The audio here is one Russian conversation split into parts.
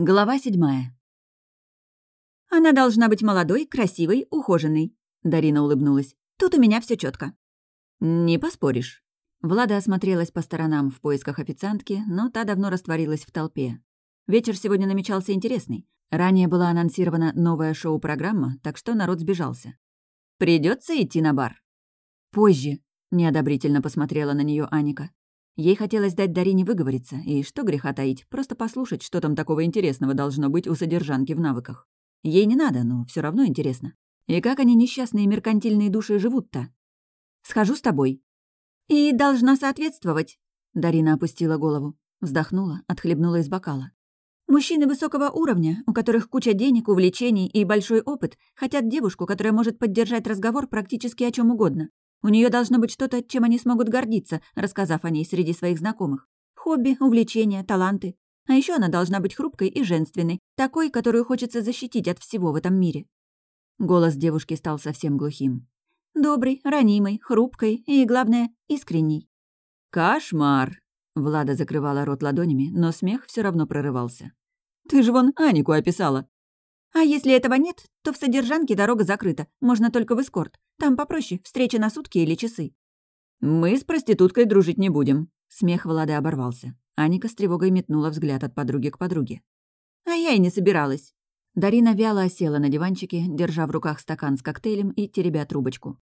Глава седьмая. «Она должна быть молодой, красивой, ухоженной», — Дарина улыбнулась. «Тут у меня все четко. «Не поспоришь». Влада осмотрелась по сторонам в поисках официантки, но та давно растворилась в толпе. Вечер сегодня намечался интересный. Ранее была анонсирована новая шоу-программа, так что народ сбежался. Придется идти на бар. «Позже», — неодобрительно посмотрела на нее Аника. Ей хотелось дать Дарине выговориться, и что греха таить, просто послушать, что там такого интересного должно быть у содержанки в навыках. Ей не надо, но все равно интересно. И как они, несчастные меркантильные души, живут-то? Схожу с тобой. И должна соответствовать. Дарина опустила голову, вздохнула, отхлебнула из бокала. Мужчины высокого уровня, у которых куча денег, увлечений и большой опыт, хотят девушку, которая может поддержать разговор практически о чем угодно. У нее должно быть что-то, чем они смогут гордиться, рассказав о ней среди своих знакомых. Хобби, увлечения, таланты. А еще она должна быть хрупкой и женственной, такой, которую хочется защитить от всего в этом мире. Голос девушки стал совсем глухим. Добрый, ранимый, хрупкой и, главное, искренний. «Кошмар!» Влада закрывала рот ладонями, но смех все равно прорывался. «Ты же вон Анику описала!» «А если этого нет, то в содержанке дорога закрыта, можно только в эскорт. Там попроще, встреча на сутки или часы». «Мы с проституткой дружить не будем». Смех Влады оборвался. Аника с тревогой метнула взгляд от подруги к подруге. «А я и не собиралась». Дарина вяло осела на диванчике, держа в руках стакан с коктейлем и теребя трубочку.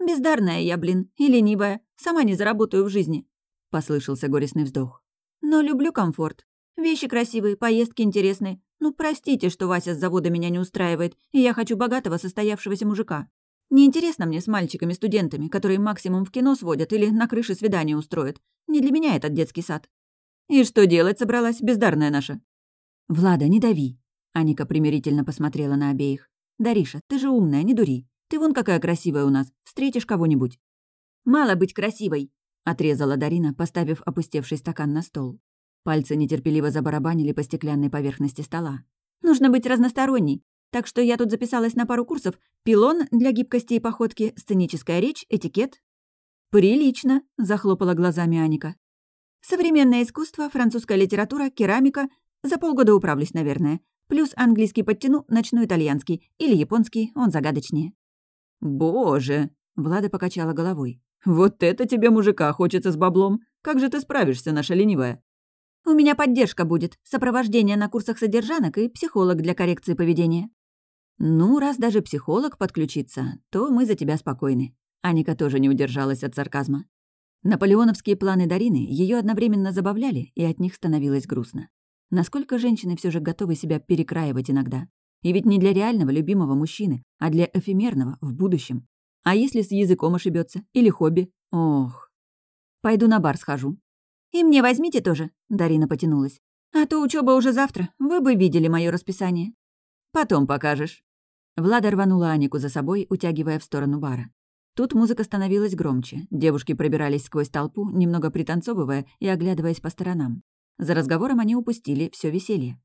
«Бездарная я, блин, и ленивая. Сама не заработаю в жизни», — послышался горестный вздох. «Но люблю комфорт. Вещи красивые, поездки интересные. Ну, простите, что Вася с завода меня не устраивает, и я хочу богатого состоявшегося мужика. Неинтересно мне с мальчиками-студентами, которые максимум в кино сводят или на крыше свидание устроят. Не для меня этот детский сад. И что делать собралась, бездарная наша? «Влада, не дави!» Аника примирительно посмотрела на обеих. «Дариша, ты же умная, не дури. Ты вон какая красивая у нас. Встретишь кого-нибудь». «Мало быть красивой!» — отрезала Дарина, поставив опустевший стакан на стол. Пальцы нетерпеливо забарабанили по стеклянной поверхности стола. «Нужно быть разносторонней. Так что я тут записалась на пару курсов. Пилон для гибкости и походки, сценическая речь, этикет. «Прилично», — захлопала глазами Аника. «Современное искусство, французская литература, керамика. За полгода управлюсь, наверное. Плюс английский подтяну, начну итальянский. Или японский, он загадочнее». «Боже!» — Влада покачала головой. «Вот это тебе мужика хочется с баблом. Как же ты справишься, наша ленивая?» «У меня поддержка будет, сопровождение на курсах содержанок и психолог для коррекции поведения». «Ну, раз даже психолог подключится, то мы за тебя спокойны». Аника тоже не удержалась от сарказма. Наполеоновские планы Дарины ее одновременно забавляли, и от них становилось грустно. Насколько женщины все же готовы себя перекраивать иногда? И ведь не для реального любимого мужчины, а для эфемерного в будущем. А если с языком ошибется Или хобби? Ох. Пойду на бар схожу. «И мне возьмите тоже», — Дарина потянулась. «А то учеба уже завтра, вы бы видели мое расписание». «Потом покажешь». Влада рванула Анику за собой, утягивая в сторону бара. Тут музыка становилась громче, девушки пробирались сквозь толпу, немного пританцовывая и оглядываясь по сторонам. За разговором они упустили все веселье.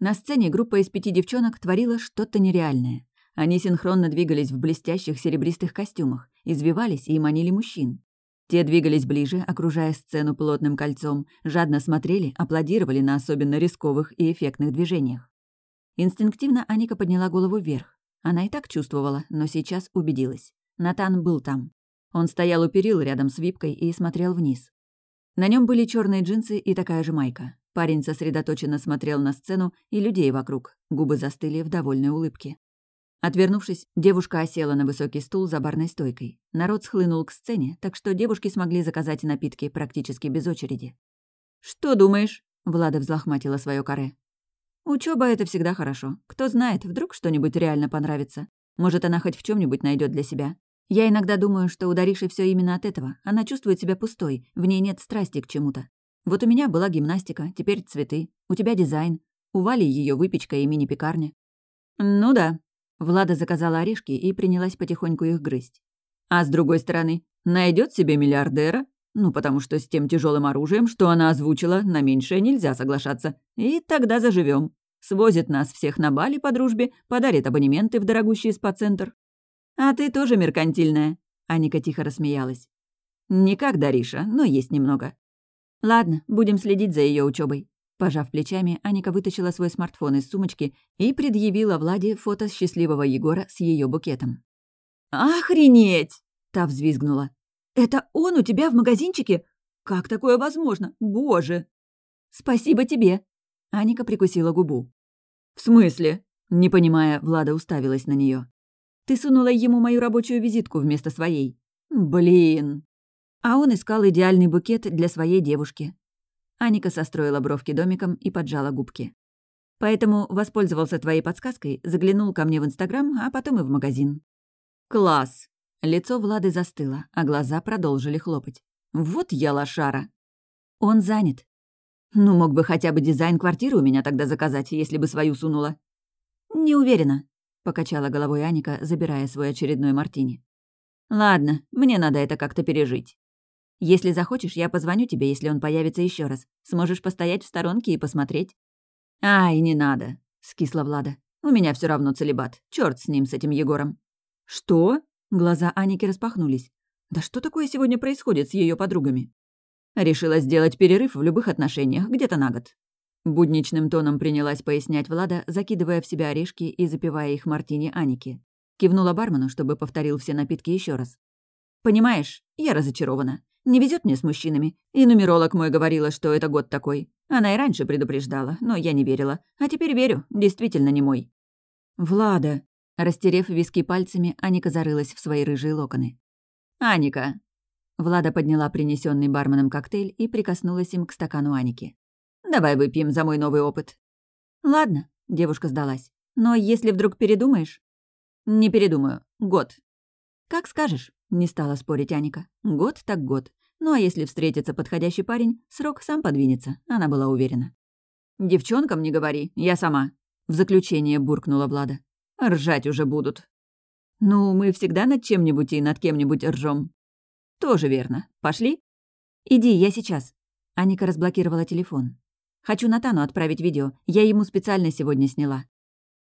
На сцене группа из пяти девчонок творила что-то нереальное. Они синхронно двигались в блестящих серебристых костюмах, извивались и манили мужчин. Те двигались ближе, окружая сцену плотным кольцом, жадно смотрели, аплодировали на особенно рисковых и эффектных движениях. Инстинктивно Аника подняла голову вверх. Она и так чувствовала, но сейчас убедилась. Натан был там. Он стоял у перил рядом с випкой и смотрел вниз. На нем были черные джинсы и такая же майка. Парень сосредоточенно смотрел на сцену и людей вокруг. Губы застыли в довольной улыбке. Отвернувшись, девушка осела на высокий стул за барной стойкой. Народ схлынул к сцене, так что девушки смогли заказать напитки практически без очереди. «Что думаешь?» — Влада взлохматила свое каре. Учеба это всегда хорошо. Кто знает, вдруг что-нибудь реально понравится. Может, она хоть в чем нибудь найдет для себя. Я иногда думаю, что у Дариши все именно от этого. Она чувствует себя пустой, в ней нет страсти к чему-то. Вот у меня была гимнастика, теперь цветы. У тебя дизайн. У Вали ее выпечка и мини-пекарня. Ну да. Влада заказала орешки и принялась потихоньку их грызть. А с другой стороны, найдет себе миллиардера, ну, потому что с тем тяжелым оружием, что она озвучила, на меньшее нельзя соглашаться. И тогда заживем. Свозит нас всех на Бали по дружбе, подарит абонементы в дорогущий спа-центр. А ты тоже меркантильная. Аника тихо рассмеялась. Не как Дариша, но есть немного. Ладно, будем следить за ее учебой. Пожав плечами, Аника вытащила свой смартфон из сумочки и предъявила Владе фото счастливого Егора с ее букетом. «Охренеть!» — та взвизгнула. «Это он у тебя в магазинчике? Как такое возможно? Боже!» «Спасибо тебе!» — Аника прикусила губу. «В смысле?» — не понимая, Влада уставилась на нее. «Ты сунула ему мою рабочую визитку вместо своей. Блин!» А он искал идеальный букет для своей девушки. Аника состроила бровки домиком и поджала губки. Поэтому воспользовался твоей подсказкой, заглянул ко мне в Инстаграм, а потом и в магазин. «Класс!» Лицо Влады застыло, а глаза продолжили хлопать. «Вот я лошара!» «Он занят». «Ну, мог бы хотя бы дизайн квартиры у меня тогда заказать, если бы свою сунула». «Не уверена», — покачала головой Аника, забирая свой очередной мартини. «Ладно, мне надо это как-то пережить. Если захочешь, я позвоню тебе, если он появится еще раз. Сможешь постоять в сторонке и посмотреть». «Ай, не надо», — скисла Влада. «У меня все равно целебат. Черт с ним, с этим Егором». «Что?» — глаза Аники распахнулись. «Да что такое сегодня происходит с ее подругами?» Решила сделать перерыв в любых отношениях, где-то на год. Будничным тоном принялась пояснять Влада, закидывая в себя орешки и запивая их мартини Аники. Кивнула бармену, чтобы повторил все напитки еще раз. «Понимаешь, я разочарована. Не везет мне с мужчинами. И нумеролог мой говорила, что это год такой. Она и раньше предупреждала, но я не верила. А теперь верю, действительно не мой». «Влада!» Растерев виски пальцами, Аника зарылась в свои рыжие локоны. «Аника!» Влада подняла принесенный барменом коктейль и прикоснулась им к стакану Аники. «Давай выпьем за мой новый опыт». «Ладно», — девушка сдалась. «Но если вдруг передумаешь...» «Не передумаю. Год». «Как скажешь», — не стала спорить Аника. «Год так год. Ну а если встретится подходящий парень, срок сам подвинется», — она была уверена. «Девчонкам не говори, я сама», — в заключение буркнула Влада. Ржать уже будут. Ну, мы всегда над чем-нибудь и над кем-нибудь ржем. Тоже верно. Пошли? Иди, я сейчас. Аника разблокировала телефон. Хочу Натану отправить видео. Я ему специально сегодня сняла.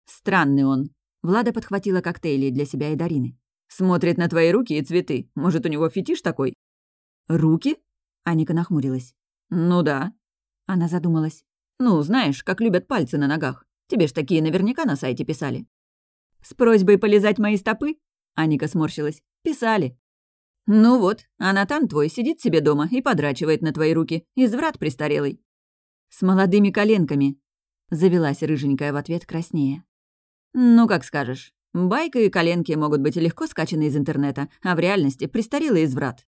Странный он. Влада подхватила коктейли для себя и Дарины. Смотрит на твои руки и цветы. Может, у него фетиш такой? Руки? Аника нахмурилась. Ну да. Она задумалась. Ну, знаешь, как любят пальцы на ногах. Тебе ж такие наверняка на сайте писали. «С просьбой полизать мои стопы?» Аника сморщилась. «Писали». «Ну вот, а Натан твой сидит себе дома и подрачивает на твои руки. Изврат престарелый». «С молодыми коленками», — завелась рыженькая в ответ краснее. «Ну, как скажешь. Байка и коленки могут быть легко скачаны из интернета, а в реальности престарелый изврат».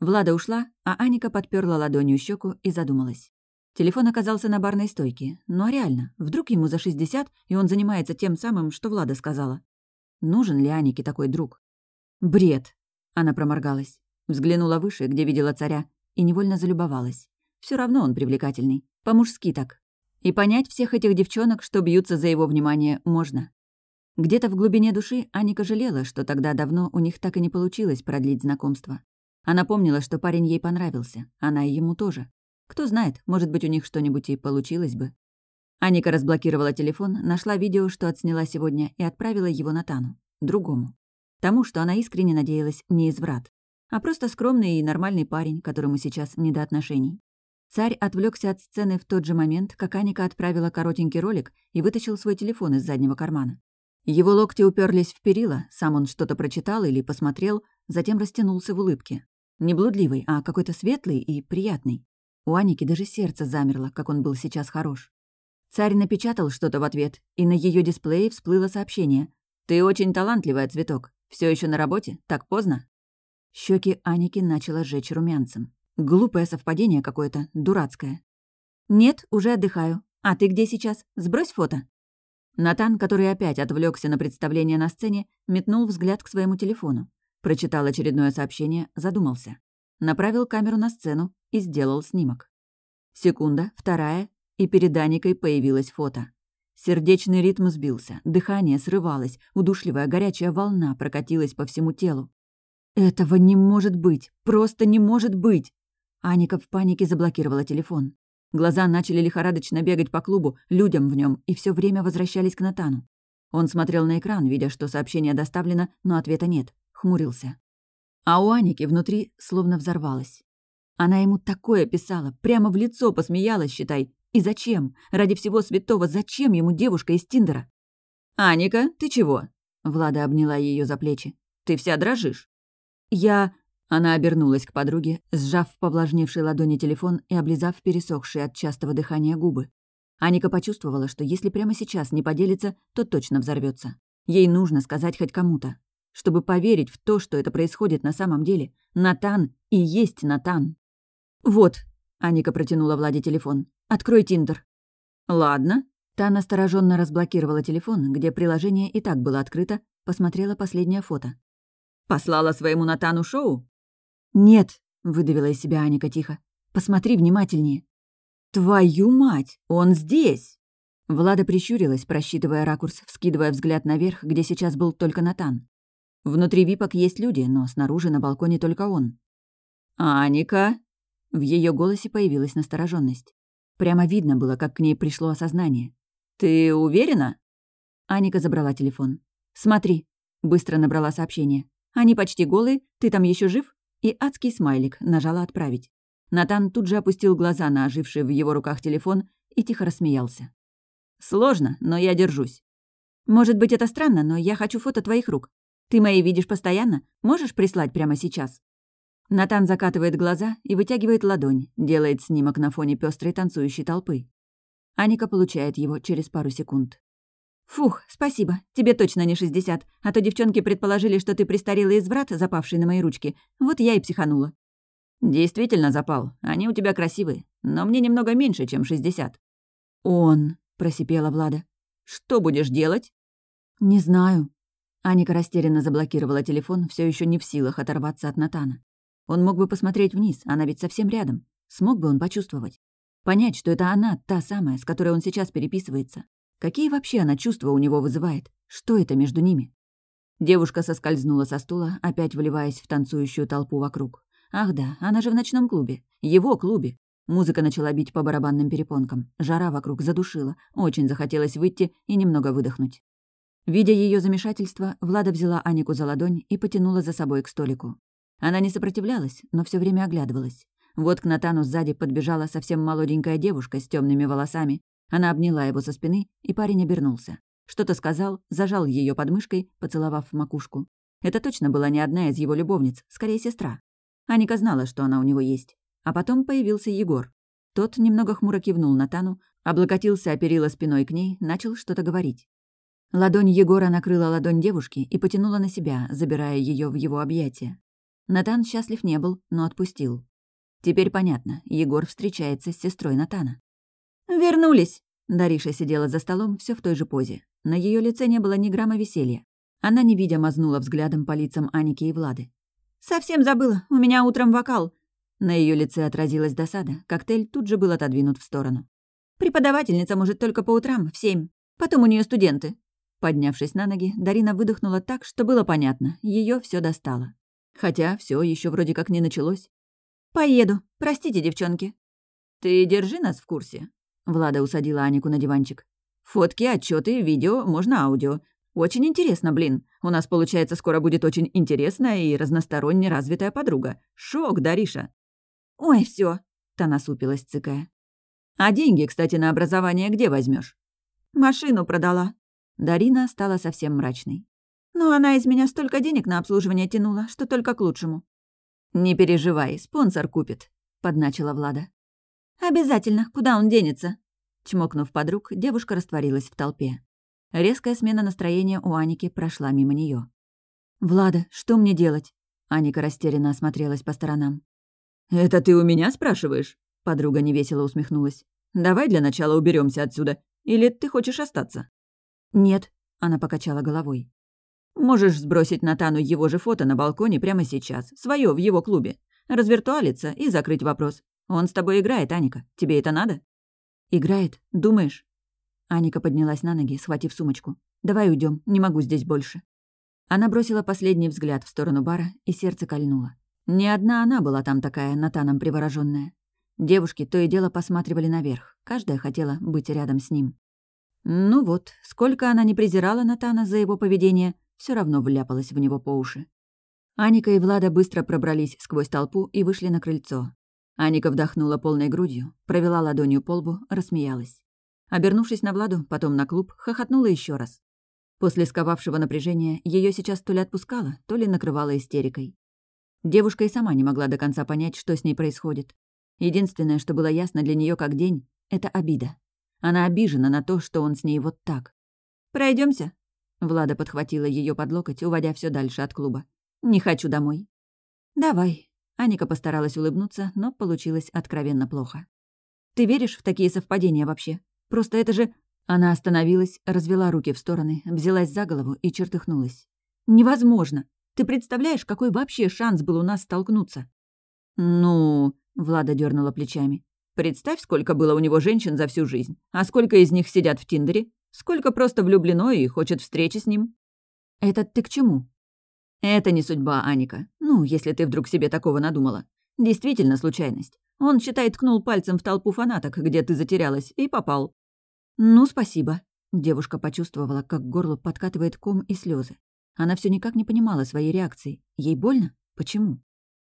Влада ушла, а Аника подперла ладонью щеку и задумалась. Телефон оказался на барной стойке. А реально, вдруг ему за 60, и он занимается тем самым, что Влада сказала. Нужен ли Анике такой друг? Бред. Она проморгалась. Взглянула выше, где видела царя, и невольно залюбовалась. Все равно он привлекательный. По-мужски так. И понять всех этих девчонок, что бьются за его внимание, можно. Где-то в глубине души Аника жалела, что тогда давно у них так и не получилось продлить знакомство. Она помнила, что парень ей понравился, она и ему тоже. Кто знает, может быть, у них что-нибудь и получилось бы. Аника разблокировала телефон, нашла видео, что отсняла сегодня, и отправила его Натану, другому. Тому, что она искренне надеялась, не изврат, а просто скромный и нормальный парень, которому сейчас не до отношений. Царь отвлекся от сцены в тот же момент, как Аника отправила коротенький ролик и вытащил свой телефон из заднего кармана. Его локти уперлись в перила, сам он что-то прочитал или посмотрел, затем растянулся в улыбке. Не блудливый, а какой-то светлый и приятный. У Аники даже сердце замерло, как он был сейчас хорош. Царь напечатал что-то в ответ, и на ее дисплее всплыло сообщение. «Ты очень талантливая, цветок. Все еще на работе? Так поздно?» Щеки Аники начало жечь румянцем. Глупое совпадение какое-то, дурацкое. «Нет, уже отдыхаю. А ты где сейчас? Сбрось фото». Натан, который опять отвлекся на представление на сцене, метнул взгляд к своему телефону. Прочитал очередное сообщение, задумался. Направил камеру на сцену, и сделал снимок. Секунда, вторая, и перед Аникой появилось фото. Сердечный ритм сбился, дыхание срывалось, удушливая горячая волна прокатилась по всему телу. «Этого не может быть! Просто не может быть!» Аника в панике заблокировала телефон. Глаза начали лихорадочно бегать по клубу, людям в нем, и все время возвращались к Натану. Он смотрел на экран, видя, что сообщение доставлено, но ответа нет. Хмурился. А у Аники внутри словно взорвалось. Она ему такое писала, прямо в лицо посмеялась, считай, И зачем? Ради всего святого, зачем ему девушка из Тиндера? «Аника, ты чего?» Влада обняла ее за плечи. «Ты вся дрожишь». «Я...» Она обернулась к подруге, сжав в повлажневшей ладони телефон и облизав пересохшие от частого дыхания губы. Аника почувствовала, что если прямо сейчас не поделится, то точно взорвется. Ей нужно сказать хоть кому-то. Чтобы поверить в то, что это происходит на самом деле, Натан и есть Натан. «Вот», — Аника протянула Владе телефон, — «открой Тиндер». «Ладно». Та настороженно разблокировала телефон, где приложение и так было открыто, посмотрела последнее фото. «Послала своему Натану шоу?» «Нет», — выдавила из себя Аника тихо. «Посмотри внимательнее». «Твою мать! Он здесь!» Влада прищурилась, просчитывая ракурс, вскидывая взгляд наверх, где сейчас был только Натан. Внутри випок есть люди, но снаружи на балконе только он. «Аника!» В ее голосе появилась настороженность. Прямо видно было, как к ней пришло осознание. «Ты уверена?» Аника забрала телефон. «Смотри», — быстро набрала сообщение. «Они почти голые, ты там еще жив?» И адский смайлик нажала «Отправить». Натан тут же опустил глаза на оживший в его руках телефон и тихо рассмеялся. «Сложно, но я держусь. Может быть, это странно, но я хочу фото твоих рук. Ты мои видишь постоянно? Можешь прислать прямо сейчас?» Натан закатывает глаза и вытягивает ладонь, делает снимок на фоне пестрой танцующей толпы. Аника получает его через пару секунд. «Фух, спасибо. Тебе точно не 60, а то девчонки предположили, что ты престарелый изврат, запавший на мои ручки. Вот я и психанула». «Действительно запал. Они у тебя красивые, но мне немного меньше, чем 60». «Он», — просипела Влада. «Что будешь делать?» «Не знаю». Аника растерянно заблокировала телефон, все еще не в силах оторваться от Натана. Он мог бы посмотреть вниз, она ведь совсем рядом. Смог бы он почувствовать. Понять, что это она, та самая, с которой он сейчас переписывается. Какие вообще она чувства у него вызывает? Что это между ними? Девушка соскользнула со стула, опять вливаясь в танцующую толпу вокруг. Ах да, она же в ночном клубе. Его клубе. Музыка начала бить по барабанным перепонкам. Жара вокруг задушила. Очень захотелось выйти и немного выдохнуть. Видя ее замешательство, Влада взяла Анику за ладонь и потянула за собой к столику. Она не сопротивлялась, но все время оглядывалась. Вот к Натану сзади подбежала совсем молоденькая девушка с темными волосами. Она обняла его со спины, и парень обернулся. Что-то сказал, зажал ее подмышкой, поцеловав в макушку. Это точно была не одна из его любовниц, скорее сестра. Аника знала, что она у него есть. А потом появился Егор. Тот немного хмуро кивнул Натану, облокотился о спиной к ней, начал что-то говорить. Ладонь Егора накрыла ладонь девушки и потянула на себя, забирая ее в его объятия. Натан счастлив не был, но отпустил. Теперь понятно, Егор встречается с сестрой Натана. «Вернулись!» Дариша сидела за столом все в той же позе. На ее лице не было ни грамма веселья. Она, не видя, мазнула взглядом по лицам Аники и Влады. «Совсем забыла, у меня утром вокал!» На ее лице отразилась досада, коктейль тут же был отодвинут в сторону. «Преподавательница может только по утрам, в семь. Потом у нее студенты». Поднявшись на ноги, Дарина выдохнула так, что было понятно, ее все достало. Хотя все еще вроде как не началось. «Поеду. Простите, девчонки». «Ты держи нас в курсе». Влада усадила Анику на диванчик. «Фотки, отчеты, видео, можно аудио. Очень интересно, блин. У нас, получается, скоро будет очень интересная и разносторонне развитая подруга. Шок, Дариша». «Ой, все, та насупилась, цыкая. «А деньги, кстати, на образование где возьмешь? «Машину продала». Дарина стала совсем мрачной. Но она из меня столько денег на обслуживание тянула, что только к лучшему». «Не переживай, спонсор купит», — подначила Влада. «Обязательно. Куда он денется?» Чмокнув подруг, девушка растворилась в толпе. Резкая смена настроения у Аники прошла мимо нее. «Влада, что мне делать?» Аника растерянно осмотрелась по сторонам. «Это ты у меня спрашиваешь?» Подруга невесело усмехнулась. «Давай для начала уберемся отсюда. Или ты хочешь остаться?» «Нет», — она покачала головой. Можешь сбросить Натану его же фото на балконе прямо сейчас, свое в его клубе. Развиртуалиться и закрыть вопрос. Он с тобой играет, Аника. Тебе это надо? Играет? Думаешь? Аника поднялась на ноги, схватив сумочку. «Давай уйдем, не могу здесь больше». Она бросила последний взгляд в сторону бара, и сердце кольнуло. Не одна она была там такая, Натаном привороженная. Девушки то и дело посматривали наверх, каждая хотела быть рядом с ним. Ну вот, сколько она не презирала Натана за его поведение, все равно вляпалась в него по уши. Аника и Влада быстро пробрались сквозь толпу и вышли на крыльцо. Аника вдохнула полной грудью, провела ладонью по лбу, рассмеялась. Обернувшись на Владу, потом на клуб, хохотнула еще раз. После сковавшего напряжения ее сейчас то ли отпускало, то ли накрывало истерикой. Девушка и сама не могла до конца понять, что с ней происходит. Единственное, что было ясно для нее как день, — это обида. Она обижена на то, что он с ней вот так. Пройдемся. Влада подхватила ее под локоть, уводя все дальше от клуба. «Не хочу домой». «Давай». Аника постаралась улыбнуться, но получилось откровенно плохо. «Ты веришь в такие совпадения вообще? Просто это же...» Она остановилась, развела руки в стороны, взялась за голову и чертыхнулась. «Невозможно! Ты представляешь, какой вообще шанс был у нас столкнуться?» «Ну...» — Влада дернула плечами. «Представь, сколько было у него женщин за всю жизнь. А сколько из них сидят в Тиндере? Сколько просто влюблено и хочет встречи с ним?» «Это ты к чему?» «Это не судьба, Аника. Ну, если ты вдруг себе такого надумала. Действительно случайность. Он, считай, ткнул пальцем в толпу фанаток, где ты затерялась, и попал». «Ну, спасибо». Девушка почувствовала, как к горлу подкатывает ком и слезы. Она все никак не понимала своей реакции. Ей больно? Почему?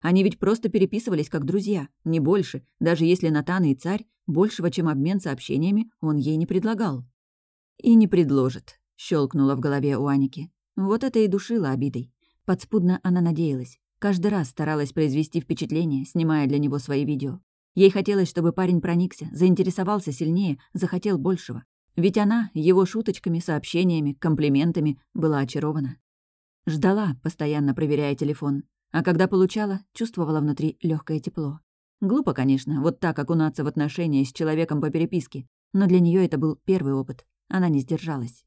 Они ведь просто переписывались как друзья, не больше, даже если Натан и царь большего, чем обмен сообщениями, он ей не предлагал. «И не предложит», — щелкнула в голове у Аники. Вот это и душило обидой. Подспудно она надеялась. Каждый раз старалась произвести впечатление, снимая для него свои видео. Ей хотелось, чтобы парень проникся, заинтересовался сильнее, захотел большего. Ведь она его шуточками, сообщениями, комплиментами была очарована. Ждала, постоянно проверяя телефон. А когда получала, чувствовала внутри легкое тепло. Глупо, конечно, вот так окунаться в отношения с человеком по переписке. Но для нее это был первый опыт. Она не сдержалась.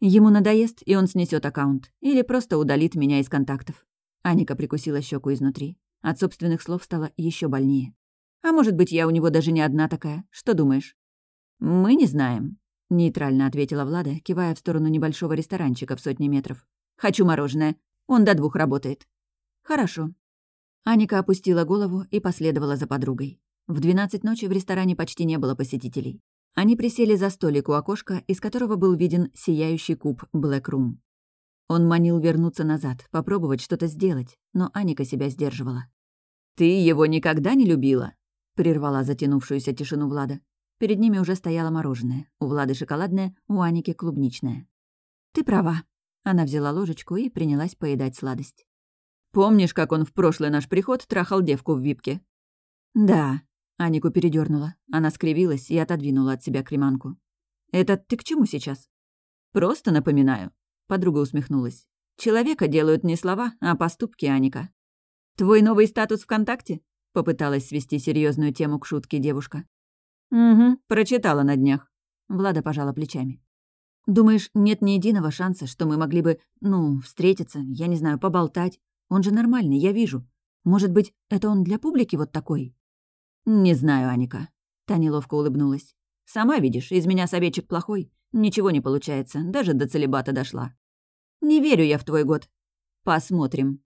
Ему надоест, и он снесет аккаунт. Или просто удалит меня из контактов. Аника прикусила щеку изнутри. От собственных слов стало еще больнее. А может быть, я у него даже не одна такая. Что думаешь? Мы не знаем. Нейтрально ответила Влада, кивая в сторону небольшого ресторанчика в сотне метров. «Хочу мороженое. Он до двух работает». «Хорошо». Аника опустила голову и последовала за подругой. В двенадцать ночи в ресторане почти не было посетителей. Они присели за столик у окошка, из которого был виден сияющий куб Room. Он манил вернуться назад, попробовать что-то сделать, но Аника себя сдерживала. «Ты его никогда не любила?» — прервала затянувшуюся тишину Влада. Перед ними уже стояло мороженое. У Влады шоколадное, у Аники клубничное. «Ты права». Она взяла ложечку и принялась поедать сладость. «Помнишь, как он в прошлый наш приход трахал девку в випке?» «Да», Анику передернула. Она скривилась и отодвинула от себя креманку. «Это ты к чему сейчас?» «Просто напоминаю», — подруга усмехнулась. «Человека делают не слова, а поступки, Аника». «Твой новый статус ВКонтакте?» — попыталась свести серьезную тему к шутке девушка. «Угу, прочитала на днях». Влада пожала плечами. «Думаешь, нет ни единого шанса, что мы могли бы, ну, встретиться, я не знаю, поболтать? Он же нормальный, я вижу. Может быть, это он для публики вот такой?» «Не знаю, Аника». Та неловко улыбнулась. «Сама видишь, из меня советчик плохой. Ничего не получается, даже до целебата дошла. Не верю я в твой год. Посмотрим».